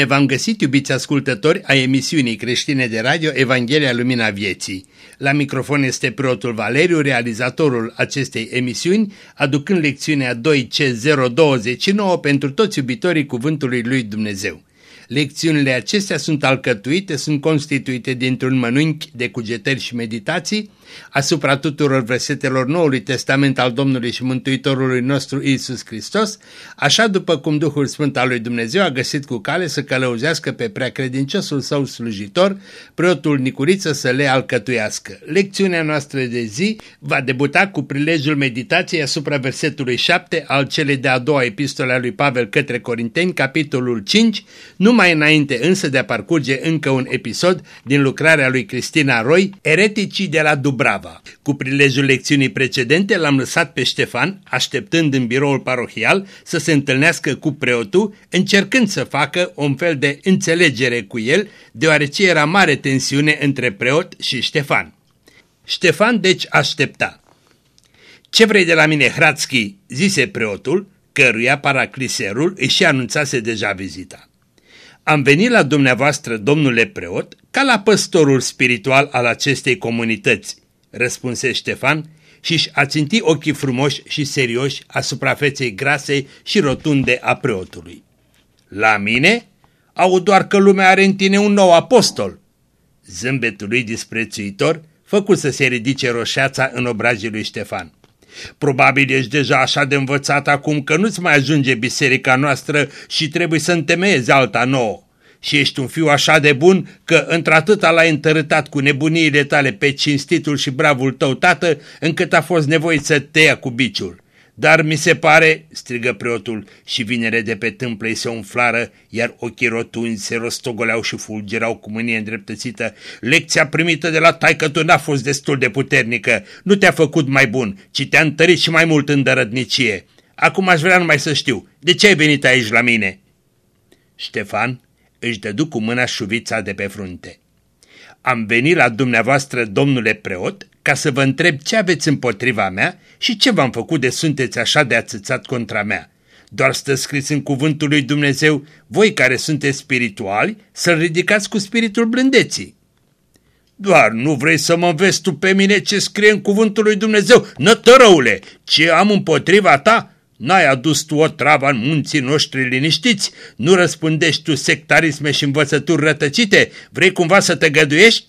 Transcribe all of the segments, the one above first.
Bine v-am găsit, iubiți ascultători, a emisiunii creștine de radio Evanghelia Lumina Vieții. La microfon este preotul Valeriu, realizatorul acestei emisiuni, aducând lecțiunea 2C029 pentru toți iubitorii Cuvântului Lui Dumnezeu. Lecțiunile acestea sunt alcătuite, sunt constituite dintr-un mănânchi de cugetări și meditații asupra tuturor versetelor Noului Testament al Domnului și Mântuitorului nostru Isus Hristos, așa după cum Duhul Sfânt al lui Dumnezeu a găsit cu cale să călăuzească pe preacredinciosul său slujitor, preotul Nicuriță să le alcătuiască. Lecțiunea noastră de zi va debuta cu prilejul meditației asupra versetului 7 al celei de-a doua epistole a lui Pavel către Corinteni, capitolul 5, numai înainte însă de a parcurge încă un episod din lucrarea lui Cristina Roy, Ereticii de la Dublin. Brava. Cu prilejul lecțiunii precedente l-am lăsat pe Ștefan, așteptând în biroul parohial să se întâlnească cu preotul, încercând să facă un fel de înțelegere cu el, deoarece era mare tensiune între preot și Ștefan. Ștefan deci aștepta. Ce vrei de la mine, Hrațchi?" zise preotul, căruia paracliserul își anunțase deja vizita. Am venit la dumneavoastră, domnule preot, ca la păstorul spiritual al acestei comunități, răspunse Ștefan și-și ținti ochii frumoși și serioși asupra feței grase și rotunde a preotului. La mine? Au doar că lumea are în tine un nou apostol. Zâmbetul lui disprețuitor făcut să se ridice roșeața în obrajii lui Ștefan. Probabil ești deja așa de învățat acum că nu-ți mai ajunge biserica noastră și trebuie să întemeiezi alta nouă și ești un fiu așa de bun că într-atâta l-ai întărâtat cu nebuniile tale pe cinstitul și bravul tău tată, încât a fost nevoie să te ia cu biciul. Dar mi se pare, strigă preotul, și vinere de pe tâmplă se umflară, iar ochii rotunzi se rostogoleau și fulgerau cu mânie îndreptățită. Lecția primită de la taică tu n-a fost destul de puternică, nu te-a făcut mai bun, ci te-a întărit și mai mult în dărădnicie. Acum aș vrea numai să știu, de ce ai venit aici la mine? Ștefan își dădu cu mâna șuvița de pe frunte. Am venit la dumneavoastră, domnule preot, ca să vă întreb ce aveți împotriva mea și ce v-am făcut de sunteți așa de ațățat contra mea. Doar stă scris în cuvântul lui Dumnezeu, voi care sunteți spirituali, să-l ridicați cu spiritul blândeții. Doar nu vrei să mă înveți tu pe mine ce scrie în cuvântul lui Dumnezeu, nătărăule, ce am împotriva ta? N-ai adus tu o travă în munții noștri liniștiți? Nu răspundești tu sectarisme și învățături rătăcite? Vrei cumva să te găduiești?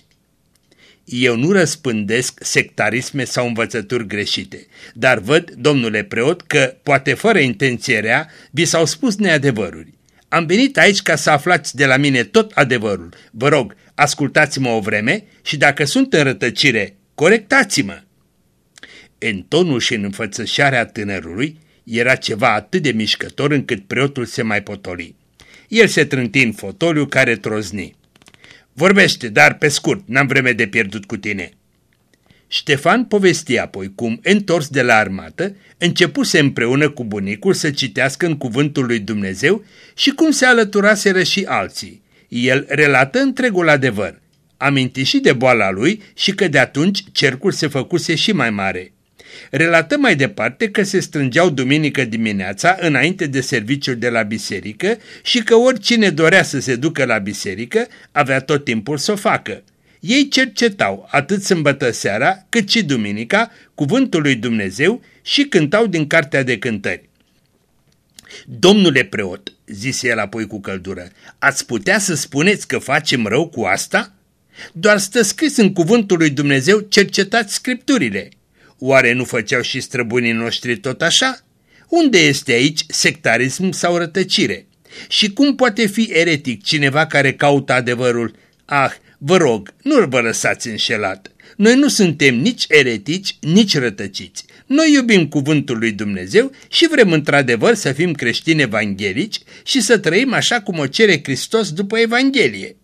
Eu nu răspândesc sectarisme sau învățături greșite, dar văd, domnule preot, că, poate fără intenție rea, vi s-au spus neadevăruri. Am venit aici ca să aflați de la mine tot adevărul. Vă rog, ascultați-mă o vreme și dacă sunt în rătăcire, corectați-mă. În tonul și în înfățășarea tânărului, era ceva atât de mișcător încât preotul se mai potoli. El se trânti în fotoliu care trozni. Vorbește, dar pe scurt, n-am vreme de pierdut cu tine. Ștefan povesti apoi cum, întors de la armată, începuse împreună cu bunicul să citească în cuvântul lui Dumnezeu și cum se alăturaseră și alții. El relată întregul adevăr, aminti și de boala lui și că de atunci cercul se făcuse și mai mare. Relată mai departe că se strângeau duminică dimineața înainte de serviciul de la biserică și că oricine dorea să se ducă la biserică avea tot timpul să o facă. Ei cercetau atât sâmbătă seara cât și duminica cuvântul lui Dumnezeu și cântau din cartea de cântări. Domnule preot, zise el apoi cu căldură, ați putea să spuneți că facem rău cu asta? Doar stă scris în cuvântul lui Dumnezeu, cercetați scripturile. Oare nu făceau și străbunii noștri tot așa? Unde este aici sectarism sau rătăcire? Și cum poate fi eretic cineva care caută adevărul? Ah, vă rog, nu vă lăsați înșelat. Noi nu suntem nici eretici, nici rătăciți. Noi iubim cuvântul lui Dumnezeu și vrem într-adevăr să fim creștini evanghelici și să trăim așa cum o cere Hristos după Evanghelie.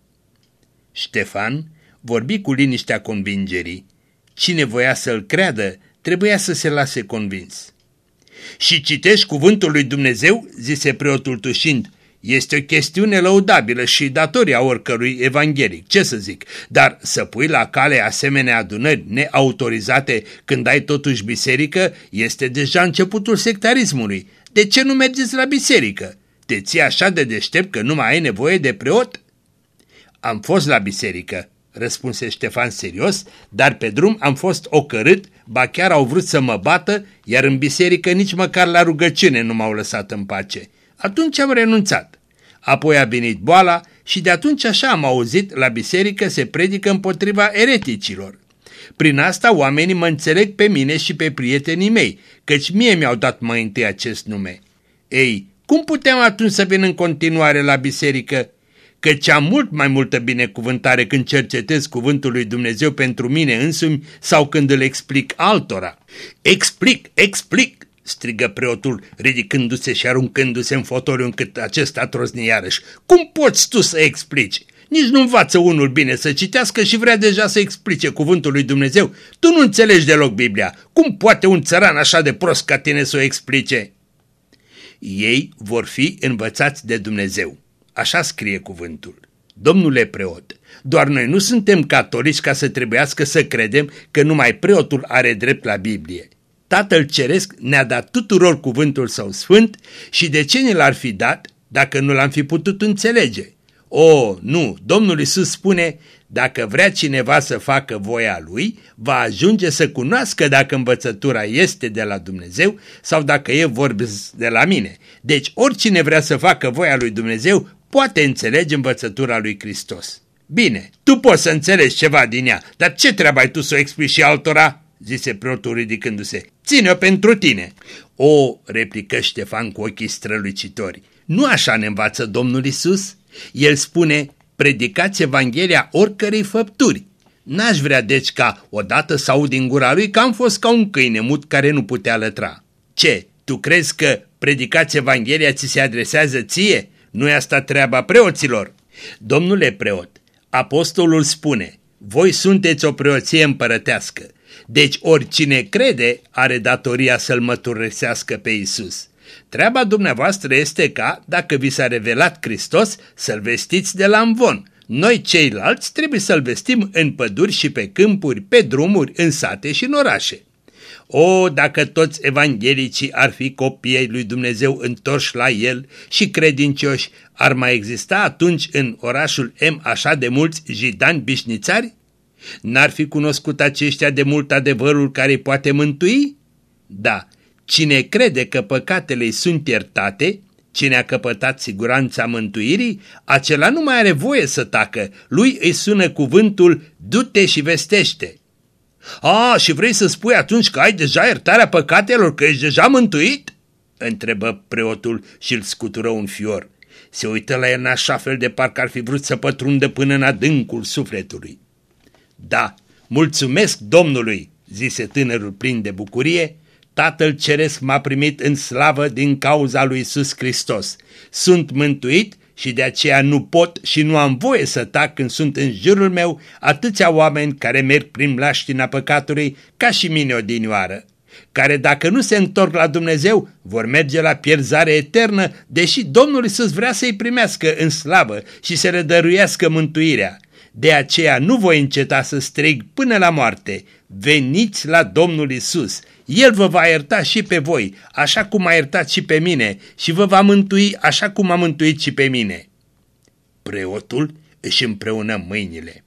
Ștefan vorbi cu liniștea convingerii. Cine voia să-l creadă trebuia să se lase convins. Și citești cuvântul lui Dumnezeu, zise preotul tușind, este o chestiune lăudabilă și datoria oricărui evanghelic, ce să zic, dar să pui la cale asemenea adunări neautorizate când ai totuși biserică este deja începutul sectarismului. De ce nu mergeți la biserică? Te ții așa de deștept că nu mai ai nevoie de preot? Am fost la biserică, răspunse Ștefan serios, dar pe drum am fost ocărât, ba chiar au vrut să mă bată, iar în biserică nici măcar la rugăciune nu m-au lăsat în pace. Atunci am renunțat. Apoi a venit boala și de atunci așa am auzit, la biserică se predică împotriva ereticilor. Prin asta oamenii mă înțeleg pe mine și pe prietenii mei, căci mie mi-au dat mai întâi acest nume. Ei, cum puteam atunci să vin în continuare la biserică? Căci am mult mai multă binecuvântare când cercetez cuvântul lui Dumnezeu pentru mine însumi sau când îl explic altora. Explic, explic, strigă preotul, ridicându-se și aruncându-se în fotoliu încât acesta trozni iarăși. Cum poți tu să explici? Nici nu învață unul bine să citească și vrea deja să explice cuvântul lui Dumnezeu. Tu nu înțelegi deloc Biblia. Cum poate un țăran așa de prost ca tine să o explice? Ei vor fi învățați de Dumnezeu. Așa scrie cuvântul. Domnule preot, doar noi nu suntem catolici ca să trebuiască să credem că numai preotul are drept la Biblie. Tatăl Ceresc ne-a dat tuturor cuvântul său sfânt și de ce ne l-ar fi dat dacă nu l-am fi putut înțelege? O, nu, Domnul Isus spune, dacă vrea cineva să facă voia lui, va ajunge să cunoască dacă învățătura este de la Dumnezeu sau dacă e vorbi de la mine. Deci oricine vrea să facă voia lui Dumnezeu poate înțelege învățătura lui Hristos. Bine, tu poți să înțelegi ceva din ea, dar ce treabă ai tu să o explici și altora? zise preotul ridicându-se. Ține-o pentru tine. O, replică Ștefan cu ochii strălucitori. Nu așa ne învață Domnul Isus? El spune, predicați Evanghelia oricărei făpturi. N-aș vrea deci ca odată să aud din gura lui că am fost ca un câine mut care nu putea lătra. Ce, tu crezi că predicați Evanghelia ți se adresează ție? Nu e asta treaba preoților? Domnule preot, apostolul spune, voi sunteți o preoție împărătească, deci oricine crede are datoria să-L măturăsească pe Isus. Treaba dumneavoastră este ca, dacă vi s-a revelat Hristos, să-L vestiți de la învon. Noi ceilalți trebuie să-L vestim în păduri și pe câmpuri, pe drumuri, în sate și în orașe. O, dacă toți evanghelicii ar fi copiii lui Dumnezeu întorși la el și credincioși, ar mai exista atunci în orașul M așa de mulți jidani bișnițari? N-ar fi cunoscut aceștia de mult adevărul care îi poate mântui? Da, cine crede că păcatele îi sunt iertate, cine a căpătat siguranța mântuirii, acela nu mai are voie să tacă, lui îi sună cuvântul du-te și vestește. A, și vrei să spui atunci că ai deja iertarea păcatelor, că ești deja mântuit? Întrebă preotul și îl scutură un fior. Se uită la el în așa fel de parcă ar fi vrut să pătrundă până în adâncul sufletului. Da, mulțumesc Domnului, zise tânărul plin de bucurie, Tatăl Ceresc m-a primit în slavă din cauza lui Isus Hristos. Sunt mântuit și de aceea nu pot și nu am voie să tac când sunt în jurul meu atâția oameni care merg prin laștina păcatului ca și mine odinioară, care dacă nu se întorc la Dumnezeu vor merge la pierzare eternă, deși Domnul Iisus vrea să-i primească în slavă și să le dăruiască mântuirea. De aceea nu voi înceta să strig până la moarte, veniți la Domnul Isus. El vă va ierta și pe voi, așa cum a iertat și pe mine, și vă va mântui așa cum a mântuit și pe mine. Preotul își împreună mâinile.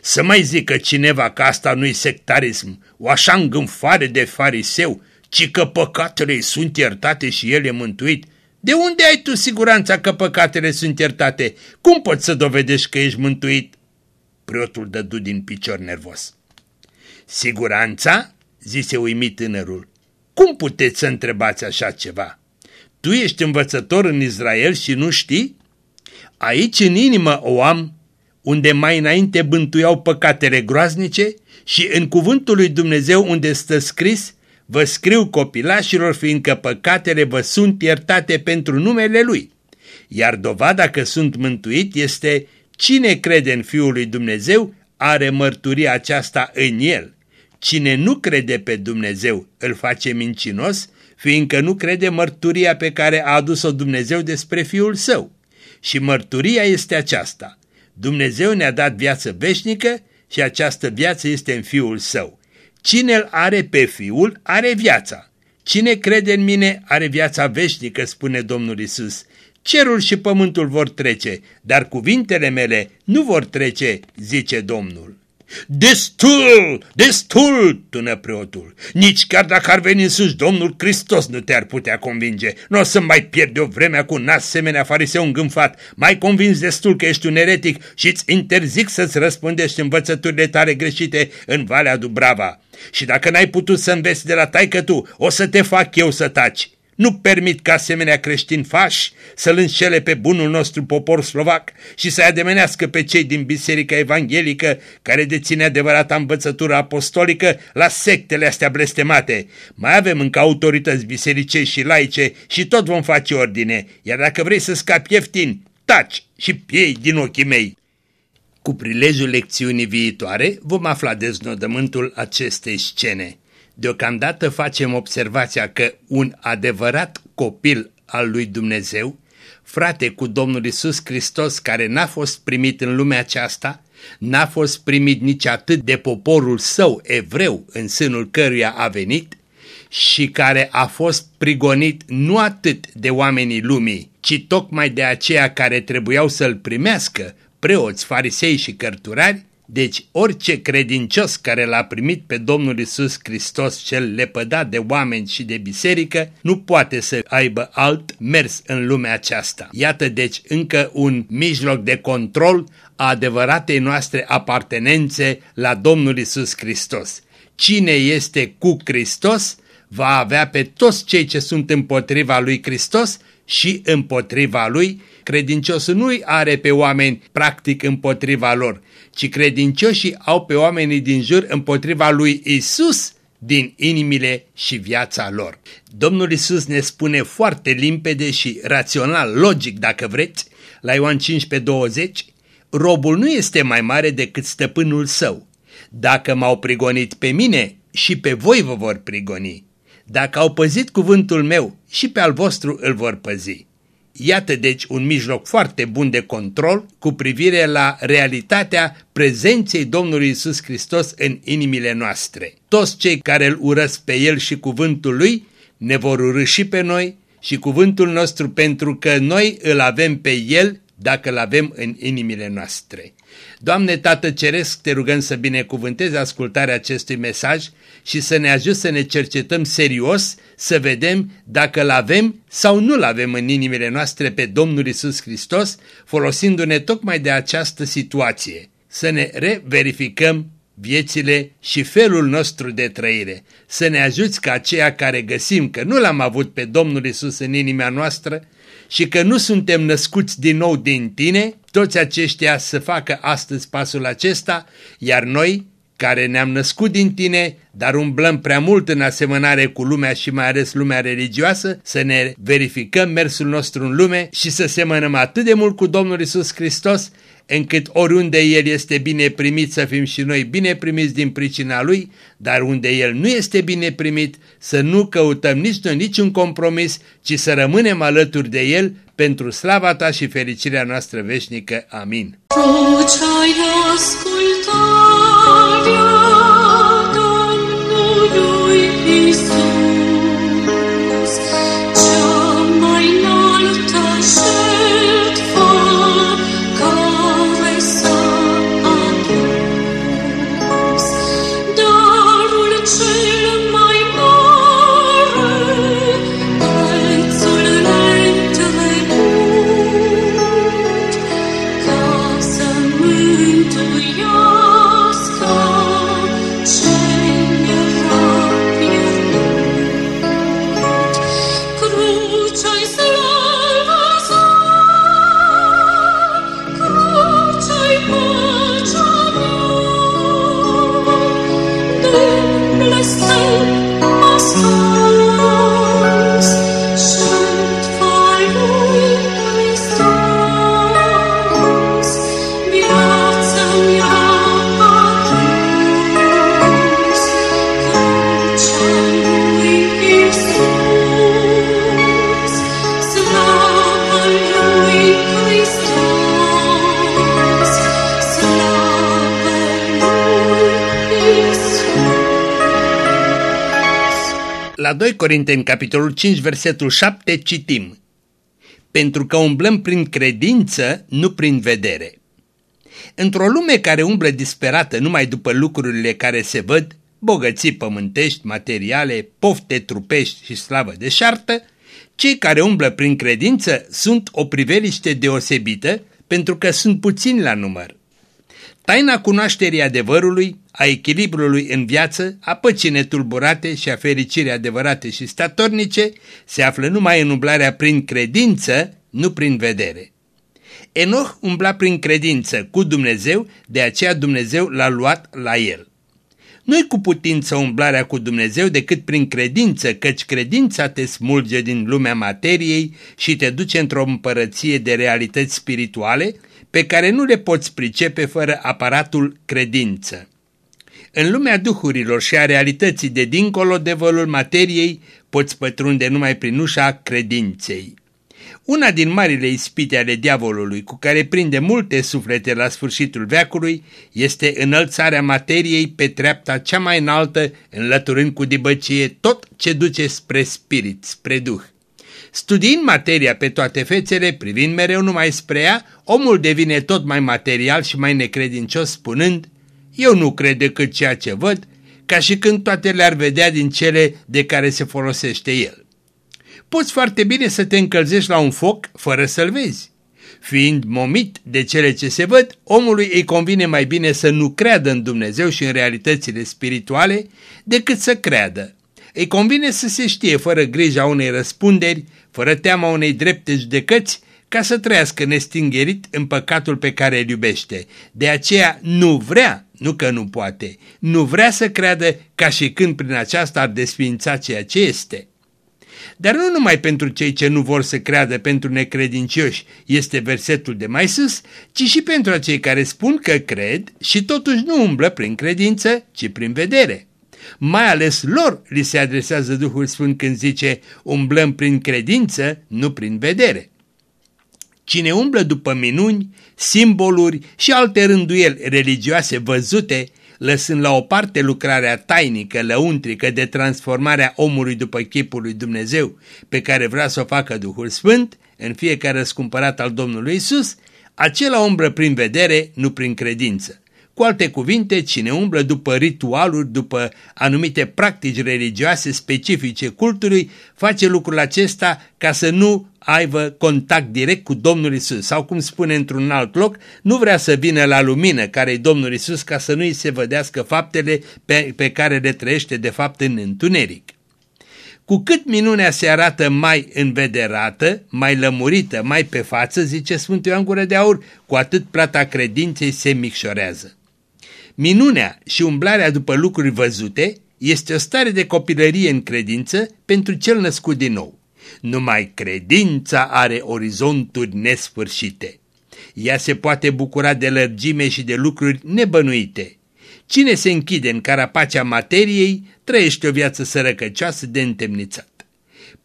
Să mai zică cineva că asta nu-i sectarism, o așa îngânfare de fariseu, ci că păcatele sunt iertate și el e mântuit. De unde ai tu siguranța că păcatele sunt iertate? Cum poți să dovedești că ești mântuit? Preotul dădu din picior nervos. Siguranța? zise uimit tânărul. Cum puteți să întrebați așa ceva? Tu ești învățător în Israel și nu știi? Aici în inimă o am, unde mai înainte bântuiau păcatele groaznice și în cuvântul lui Dumnezeu unde stă scris, vă scriu copilașilor fiindcă păcatele vă sunt iertate pentru numele Lui. Iar dovada că sunt mântuit este cine crede în Fiul lui Dumnezeu are mărturia aceasta în El. Cine nu crede pe Dumnezeu îl face mincinos, fiindcă nu crede mărturia pe care a adus-o Dumnezeu despre Fiul Său. Și mărturia este aceasta. Dumnezeu ne-a dat viață veșnică și această viață este în Fiul Său. Cine îl are pe Fiul, are viața. Cine crede în mine, are viața veșnică, spune Domnul Isus. Cerul și pământul vor trece, dar cuvintele mele nu vor trece, zice Domnul. Destul, destul, tună preotul. Nici chiar dacă ar veni sus Domnul Hristos nu te-ar putea convinge. Nu o să mai pierde o vremea cu un asemenea fariseu îngânfat. Mai convins destul că ești un eretic și îți interzic să-ți răspundești învățăturile tale greșite în Valea Dubrava. Și dacă n-ai putut să înveți de la taică tu, o să te fac eu să taci. Nu permit ca asemenea creștini fași să-l înșele pe bunul nostru popor slovac și să ademenească pe cei din Biserica Evanghelică care deține adevărata învățătură apostolică la sectele astea blestemate. Mai avem încă autorități bisericești și laice și tot vom face ordine, iar dacă vrei să scapi ieftin, taci și piei din ochii mei. Cu prilejul lecțiunii viitoare vom afla deznodământul acestei scene. Deocamdată facem observația că un adevărat copil al lui Dumnezeu, frate cu Domnul Isus Hristos care n-a fost primit în lumea aceasta, n-a fost primit nici atât de poporul său evreu în sânul căruia a venit și care a fost prigonit nu atât de oamenii lumii, ci tocmai de aceia care trebuiau să-l primească, preoți, farisei și cărturari, deci orice credincios care l-a primit pe Domnul Isus Hristos cel lepădat de oameni și de biserică nu poate să aibă alt mers în lumea aceasta. Iată deci încă un mijloc de control a adevăratei noastre apartenențe la Domnul Isus Hristos. Cine este cu Hristos va avea pe toți cei ce sunt împotriva lui Hristos și împotriva lui, credinciosul nu are pe oameni practic împotriva lor, ci credincioșii au pe oamenii din jur împotriva lui Isus din inimile și viața lor. Domnul Isus ne spune foarte limpede și rațional, logic dacă vreți, la Ioan 15:20, robul nu este mai mare decât stăpânul său. Dacă m-au prigonit pe mine, și pe voi vă vor prigoni. Dacă au păzit cuvântul meu, și pe al vostru îl vor păzi. Iată deci un mijloc foarte bun de control cu privire la realitatea prezenței Domnului Isus Hristos în inimile noastre. Toți cei care îl urăsc pe El și cuvântul Lui ne vor urâși pe noi și cuvântul nostru pentru că noi îl avem pe El dacă îl avem în inimile noastre. Doamne Tată Ceresc, te rugăm să binecuvântezi ascultarea acestui mesaj și să ne ajut să ne cercetăm serios, să vedem dacă îl avem sau nu îl avem în inimile noastre pe Domnul Isus Hristos, folosindu-ne tocmai de această situație. Să ne reverificăm viețile și felul nostru de trăire. Să ne ajuți ca aceia care găsim că nu l-am avut pe Domnul Isus în inima noastră și că nu suntem născuți din nou din tine, toți aceștia să facă astăzi pasul acesta, iar noi, care ne-am născut din tine, dar umblăm prea mult în asemănare cu lumea și mai ales lumea religioasă, să ne verificăm mersul nostru în lume și să semănăm atât de mult cu Domnul Isus Hristos, încât oriunde El este bine primit să fim și noi bine primiți din pricina Lui, dar unde El nu este bine primit, să nu căutăm nici noi niciun compromis, ci să rămânem alături de El pentru slava Ta și fericirea noastră veșnică. Amin. La 2 Corinteni, capitolul 5, versetul 7, citim pentru că umblăm prin credință, nu prin vedere. Într-o lume care umblă disperată numai după lucrurile care se văd, bogății pământești, materiale, pofte trupești și slavă de șartă, cei care umblă prin credință sunt o priveliște deosebită pentru că sunt puțini la număr. Taina cunoașterii adevărului, a echilibrului în viață, a păcii netulburate și a fericirii adevărate și statornice se află numai în umblarea prin credință, nu prin vedere. Enoch umbla prin credință cu Dumnezeu, de aceea Dumnezeu l-a luat la el. Nu-i cu putință umblarea cu Dumnezeu decât prin credință, căci credința te smulge din lumea materiei și te duce într-o împărăție de realități spirituale pe care nu le poți pricepe fără aparatul credință. În lumea duhurilor și a realității de dincolo de vălul materiei poți pătrunde numai prin ușa credinței. Una din marile ispite ale diavolului cu care prinde multe suflete la sfârșitul veacului este înălțarea materiei pe treapta cea mai înaltă, înlăturând cu dibăcie tot ce duce spre spirit, spre duh. Studiind materia pe toate fețele, privind mereu numai spre ea, omul devine tot mai material și mai necredincios spunând, eu nu cred decât ceea ce văd, ca și când toate le-ar vedea din cele de care se folosește el poți foarte bine să te încălzești la un foc fără să-l vezi. Fiind momit de cele ce se văd, omului îi convine mai bine să nu creadă în Dumnezeu și în realitățile spirituale decât să creadă. Îi convine să se știe fără grija unei răspunderi, fără teama unei drepte judecăți, ca să trăiască nestingerit în păcatul pe care îl iubește. De aceea nu vrea, nu că nu poate, nu vrea să creadă ca și când prin aceasta ar desfința ceea ce este. Dar nu numai pentru cei ce nu vor să creadă pentru necredincioși este versetul de mai sus, ci și pentru cei care spun că cred și totuși nu umblă prin credință, ci prin vedere. Mai ales lor li se adresează Duhul Sfânt când zice umblăm prin credință, nu prin vedere. Cine umblă după minuni, simboluri și alte rânduieli religioase văzute, lăsând la o parte lucrarea tainică, lăuntrică de transformarea omului după chipul lui Dumnezeu, pe care vrea să o facă Duhul Sfânt, în fiecare răscumpărat al Domnului Isus, acela umbră prin vedere, nu prin credință. Cu alte cuvinte, cine umblă după ritualuri, după anumite practici religioase specifice cultului, face lucrul acesta ca să nu aibă contact direct cu Domnul Isus. Sau cum spune într-un alt loc, nu vrea să vină la lumină care e Domnul Isus ca să nu-i se vădească faptele pe, pe care le trăiește de fapt în întuneric. Cu cât minunea se arată mai învederată, mai lămurită, mai pe față, zice Sfântul Ioan Gură de Aur, cu atât plata credinței se micșorează. Minunea și umblarea după lucruri văzute este o stare de copilărie în credință pentru cel născut din nou. Numai credința are orizonturi nesfârșite. Ea se poate bucura de lărgime și de lucruri nebănuite. Cine se închide în carapacea materiei trăiește o viață sărăcăcioasă de întemnițat.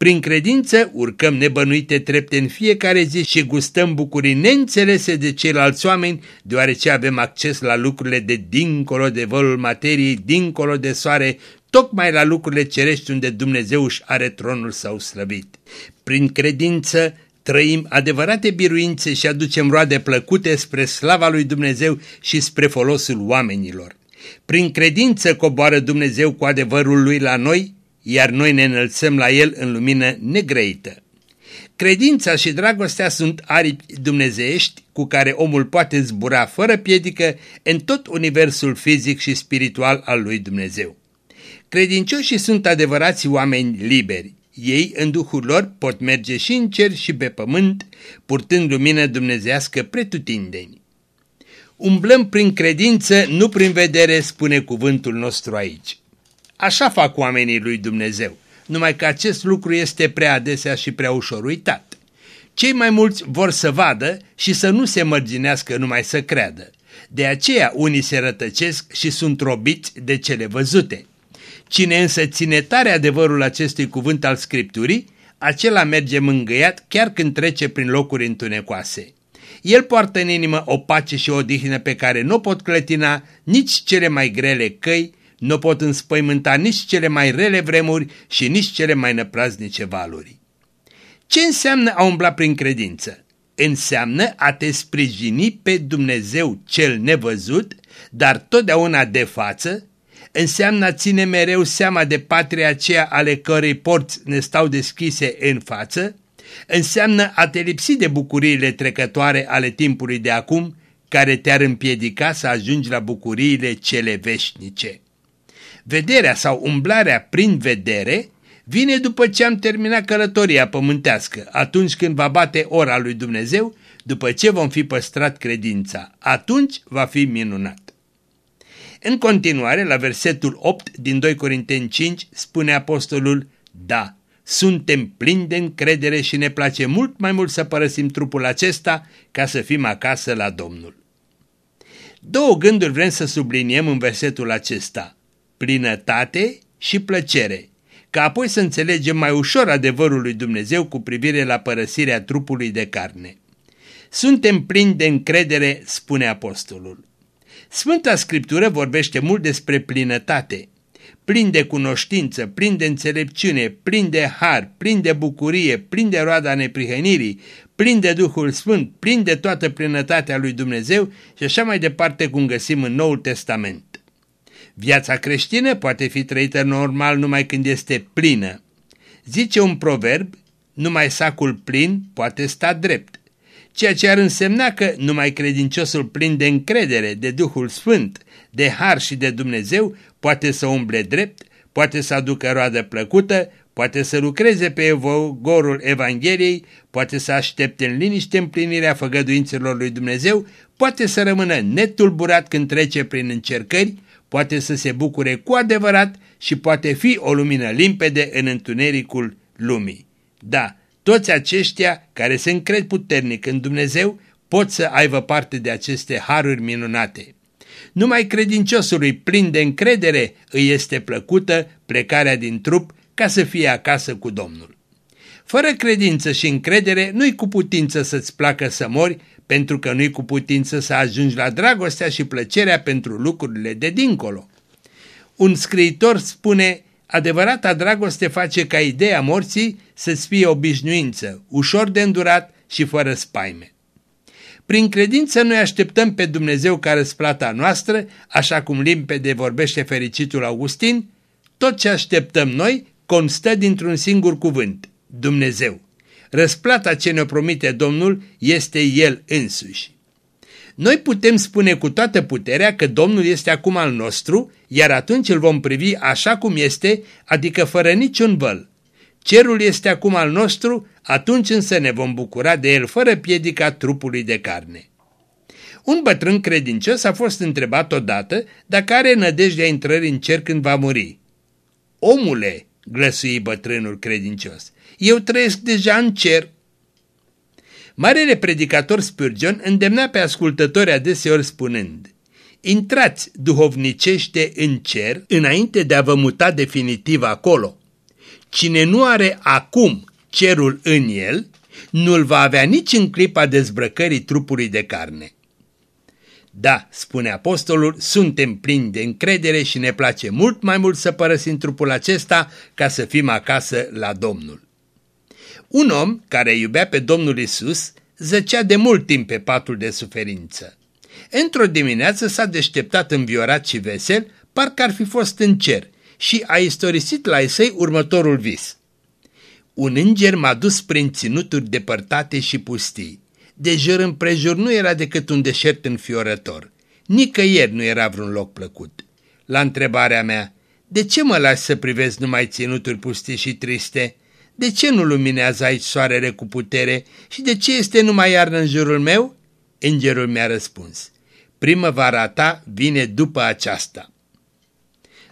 Prin credință urcăm nebănuite trepte în fiecare zi și gustăm bucurii neînțelese de ceilalți oameni, deoarece avem acces la lucrurile de dincolo de vălul materiei, dincolo de soare, tocmai la lucrurile cerești unde Dumnezeu își are tronul său slăvit. Prin credință trăim adevărate biruințe și aducem roade plăcute spre slava lui Dumnezeu și spre folosul oamenilor. Prin credință coboară Dumnezeu cu adevărul lui la noi, iar noi ne înălțăm la el în lumină negrăită. Credința și dragostea sunt aripi dumnezeiești cu care omul poate zbura fără piedică în tot universul fizic și spiritual al lui Dumnezeu. Credincioșii sunt adevărați oameni liberi. Ei, în duhul lor, pot merge și în cer și pe pământ, purtând lumină dumnezească pretutindeni. Umblăm prin credință, nu prin vedere, spune cuvântul nostru aici. Așa fac oamenii lui Dumnezeu, numai că acest lucru este prea adesea și prea ușor uitat. Cei mai mulți vor să vadă și să nu se mărginească numai să creadă. De aceea unii se rătăcesc și sunt robiți de cele văzute. Cine însă ține tare adevărul acestui cuvânt al Scripturii, acela merge mângâiat chiar când trece prin locuri întunecoase. El poartă în inimă o pace și o odihnă pe care nu pot clătina nici cele mai grele căi, nu pot înspăimânta nici cele mai rele vremuri și nici cele mai năpraznice valuri. Ce înseamnă a umbla prin credință? Înseamnă a te sprijini pe Dumnezeu cel nevăzut, dar totdeauna de față, înseamnă a ține mereu seama de patria aceea ale cărei porți ne stau deschise în față, înseamnă a te lipsi de bucuriile trecătoare ale timpului de acum, care te-ar împiedica să ajungi la bucuriile cele veșnice. Vederea sau umblarea prin vedere vine după ce am terminat călătoria pământească, atunci când va bate ora lui Dumnezeu, după ce vom fi păstrat credința. Atunci va fi minunat. În continuare, la versetul 8 din 2 Corinteni 5, spune apostolul, Da, suntem plini de încredere și ne place mult mai mult să părăsim trupul acesta ca să fim acasă la Domnul. Două gânduri vrem să subliniem în versetul acesta, plinătate și plăcere, ca apoi să înțelegem mai ușor adevărul lui Dumnezeu cu privire la părăsirea trupului de carne. Suntem plini de încredere, spune apostolul. Sfânta Scriptură vorbește mult despre plinătate, plin de cunoștință, plin de înțelepciune, plin de har, plin de bucurie, plin de roada neprihănirii, plin de Duhul Sfânt, plin de toată plinătatea lui Dumnezeu și așa mai departe cum găsim în Noul Testament. Viața creștină poate fi trăită normal numai când este plină. Zice un proverb, numai sacul plin poate sta drept, ceea ce ar însemna că numai credinciosul plin de încredere, de Duhul Sfânt, de har și de Dumnezeu poate să umble drept, poate să aducă roadă plăcută, poate să lucreze pe evogorul Evangheliei, poate să aștepte în liniște împlinirea făgăduințelor lui Dumnezeu, poate să rămână netulburat când trece prin încercări, poate să se bucure cu adevărat și poate fi o lumină limpede în întunericul lumii. Da, toți aceștia care se încred puternic în Dumnezeu pot să aibă parte de aceste haruri minunate. Numai credinciosului plin de încredere îi este plăcută plecarea din trup ca să fie acasă cu Domnul. Fără credință și încredere nu-i cu putință să-ți placă să mori, pentru că nu-i cu putință să ajungi la dragostea și plăcerea pentru lucrurile de dincolo. Un scriitor spune, adevărata dragoste face ca ideea morții să-ți fie obișnuință, ușor de îndurat și fără spaime. Prin credință noi așteptăm pe Dumnezeu ca răsplata noastră, așa cum limpede vorbește fericitul Augustin, tot ce așteptăm noi constă dintr-un singur cuvânt, Dumnezeu. Răsplata ce ne promite Domnul este El însuși. Noi putem spune cu toată puterea că Domnul este acum al nostru, iar atunci îl vom privi așa cum este, adică fără niciun văl. Cerul este acum al nostru, atunci însă ne vom bucura de el fără piedica trupului de carne. Un bătrân credincios a fost întrebat odată dacă are nădejdea intrării în cer când va muri. Omule, glăsui bătrânul credincios, eu trăiesc deja în cer. Marele predicator Spurgeon îndemna pe ascultători adeseori spunând, Intrați duhovnicește în cer înainte de a vă muta definitiv acolo. Cine nu are acum cerul în el, nu-l va avea nici în clipa dezbrăcării trupului de carne. Da, spune apostolul, suntem plini de încredere și ne place mult mai mult să părăsim trupul acesta ca să fim acasă la Domnul. Un om care iubea pe Domnul Isus zăcea de mult timp pe patul de suferință. Într-o dimineață s-a deșteptat înviorat și vesel, parcă ar fi fost în cer, și a istorisit la ei următorul vis. Un înger m-a dus prin ținuturi depărtate și pustii. De jur împrejur nu era decât un deșert înfiorător. Nicăieri nu era vreun loc plăcut. La întrebarea mea, de ce mă lași să privesc numai ținuturi pustii și triste? De ce nu luminează aici soarele cu putere și de ce este numai iarnă în jurul meu? Îngerul mi-a răspuns, primăvara ta vine după aceasta.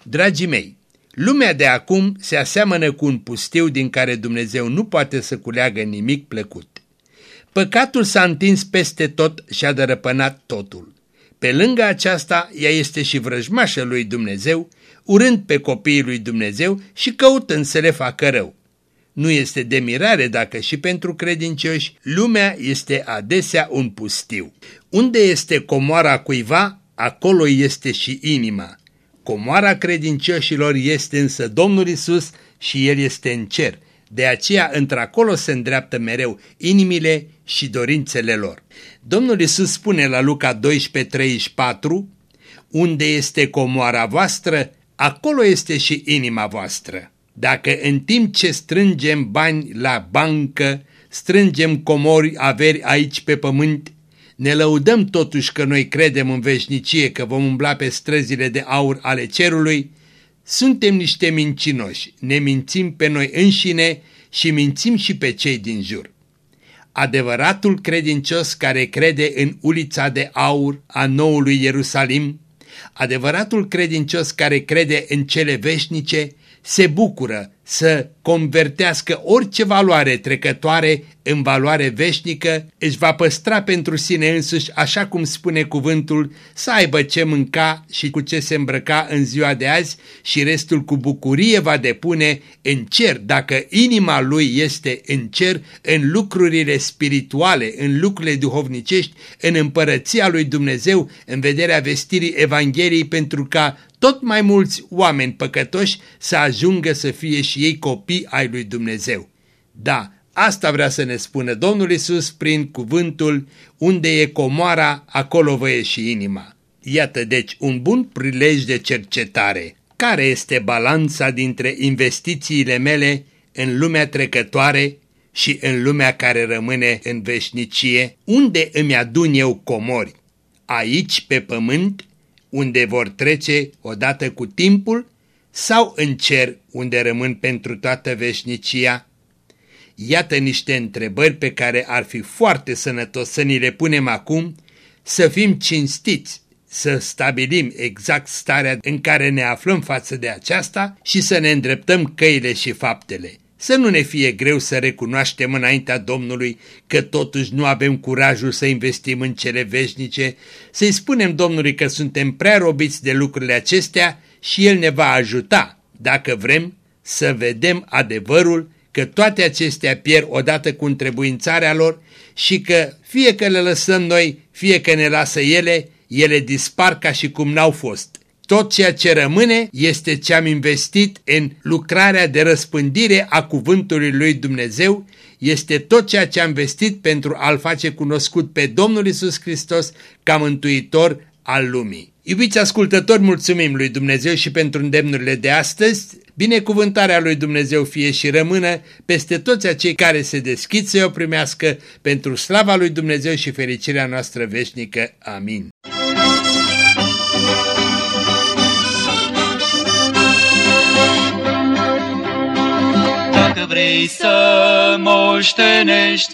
Dragii mei, lumea de acum se aseamănă cu un pustiu din care Dumnezeu nu poate să culeagă nimic plăcut. Păcatul s-a întins peste tot și a dărăpânat totul. Pe lângă aceasta, ea este și vrăjmașă lui Dumnezeu, urând pe copiii lui Dumnezeu și căutând să le facă rău. Nu este de mirare dacă și pentru credincioși lumea este adesea un pustiu. Unde este comoara cuiva, acolo este și inima. Comoara credincioșilor este însă Domnul Isus și El este în cer. De aceea într-acolo se îndreaptă mereu inimile și dorințele lor. Domnul Iisus spune la Luca 12:34, unde este comoara voastră, acolo este și inima voastră. Dacă în timp ce strângem bani la bancă, strângem comori averi aici pe pământ, ne lăudăm totuși că noi credem în veșnicie, că vom umbla pe străzile de aur ale cerului, suntem niște mincinoși, ne mințim pe noi înșine și mințim și pe cei din jur. Adevăratul credincios care crede în ulița de aur a noului Ierusalim, adevăratul credincios care crede în cele veșnice, se bucură să convertească orice valoare trecătoare în valoare veșnică, își va păstra pentru sine însuși, așa cum spune cuvântul, să aibă ce mânca și cu ce se îmbrăca în ziua de azi și restul cu bucurie va depune în cer, dacă inima lui este în cer, în lucrurile spirituale, în lucrurile duhovnicești, în împărăția lui Dumnezeu, în vederea vestirii Evangheliei, pentru ca tot mai mulți oameni păcătoși să ajungă să fie și ei copii ai lui Dumnezeu. Da, asta vrea să ne spună Domnul Isus prin cuvântul, unde e comoara, acolo vă e și inima. Iată deci un bun prilej de cercetare. Care este balanța dintre investițiile mele în lumea trecătoare și în lumea care rămâne în veșnicie? Unde îmi adun eu comori? Aici, pe pământ, unde vor trece odată cu timpul, sau în cer, unde rămân pentru toată veșnicia? Iată niște întrebări pe care ar fi foarte sănătos să ni le punem acum, să fim cinstiți, să stabilim exact starea în care ne aflăm față de aceasta și să ne îndreptăm căile și faptele. Să nu ne fie greu să recunoaștem înaintea Domnului că totuși nu avem curajul să investim în cele veșnice, să-i spunem Domnului că suntem prea robiți de lucrurile acestea și El ne va ajuta, dacă vrem, să vedem adevărul că toate acestea pierd odată cu întrebuințarea lor și că fie că le lăsăm noi, fie că ne lasă ele, ele dispar ca și cum n-au fost. Tot ceea ce rămâne este ce am investit în lucrarea de răspândire a cuvântului lui Dumnezeu, este tot ceea ce am investit pentru a-L face cunoscut pe Domnul Isus Hristos ca mântuitor al lumii. Iubiți ascultători, mulțumim lui Dumnezeu și pentru îndemnurile de astăzi. Binecuvântarea lui Dumnezeu fie și rămână peste toți acei care se deschid să o primească pentru slava lui Dumnezeu și fericirea noastră veșnică. Amin. Dacă vrei să moștenești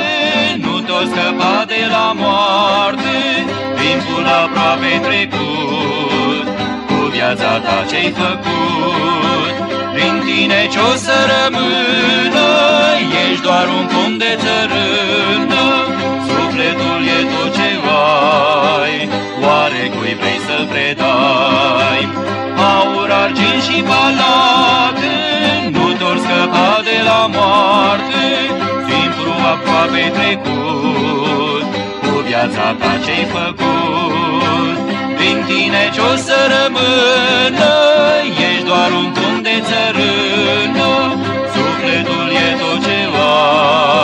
scăpa de la moarte, timpul aproape trecut, cu viața ta ce-ai făcut. Prin tine ce-o să rămână, ești doar un pom de țărână, sufletul e tot ce ai, oare cui vrei să-l predai? Aur, argint și palate, nu te scăpa de la moarte, timpul aproape trecut, viața ta ce-ai făcut. Prin tine ce-o să rămână, ești doar un pom de țărână, sufletul e tot ce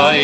ai,